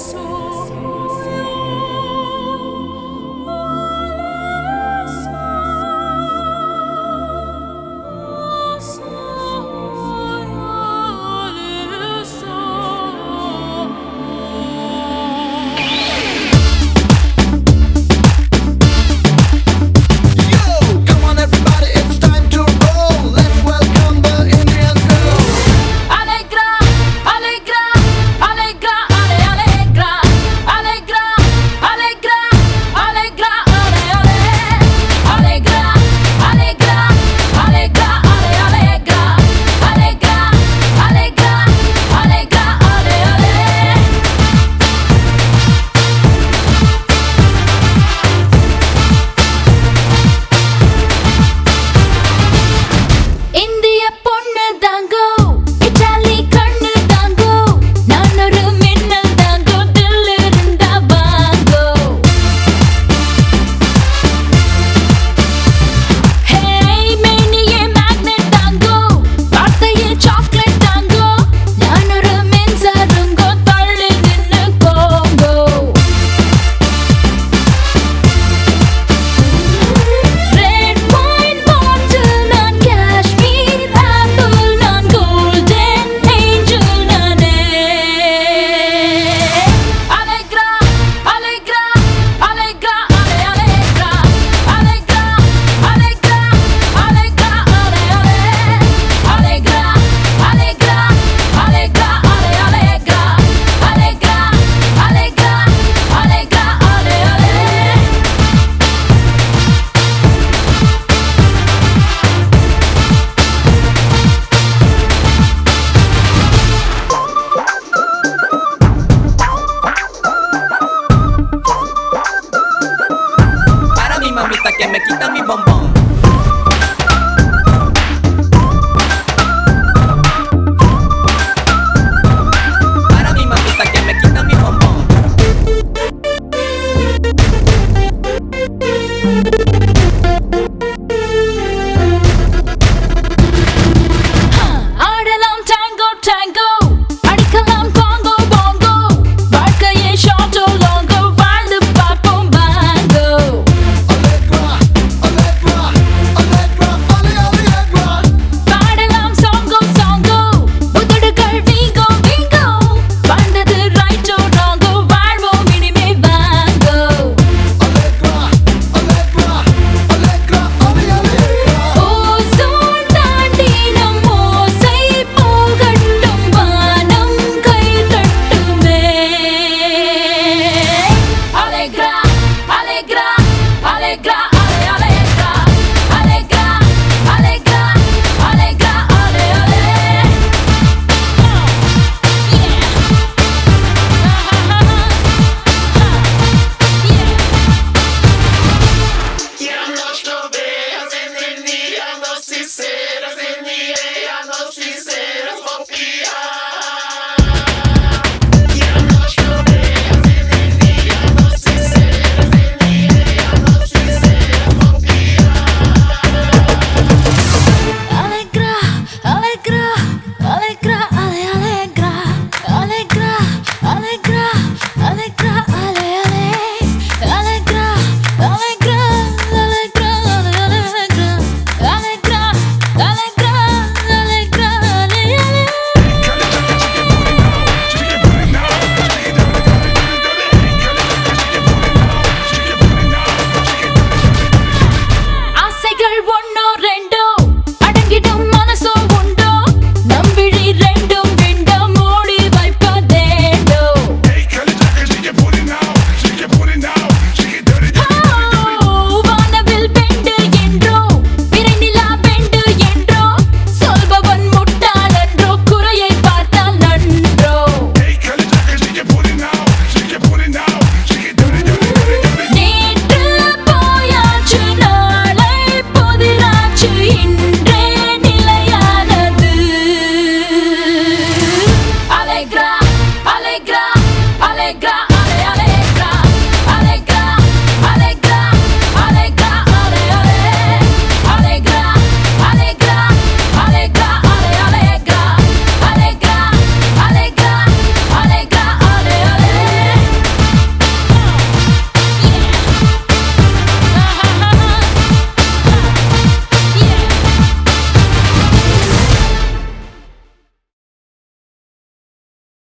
soul. Me quita mi bombón.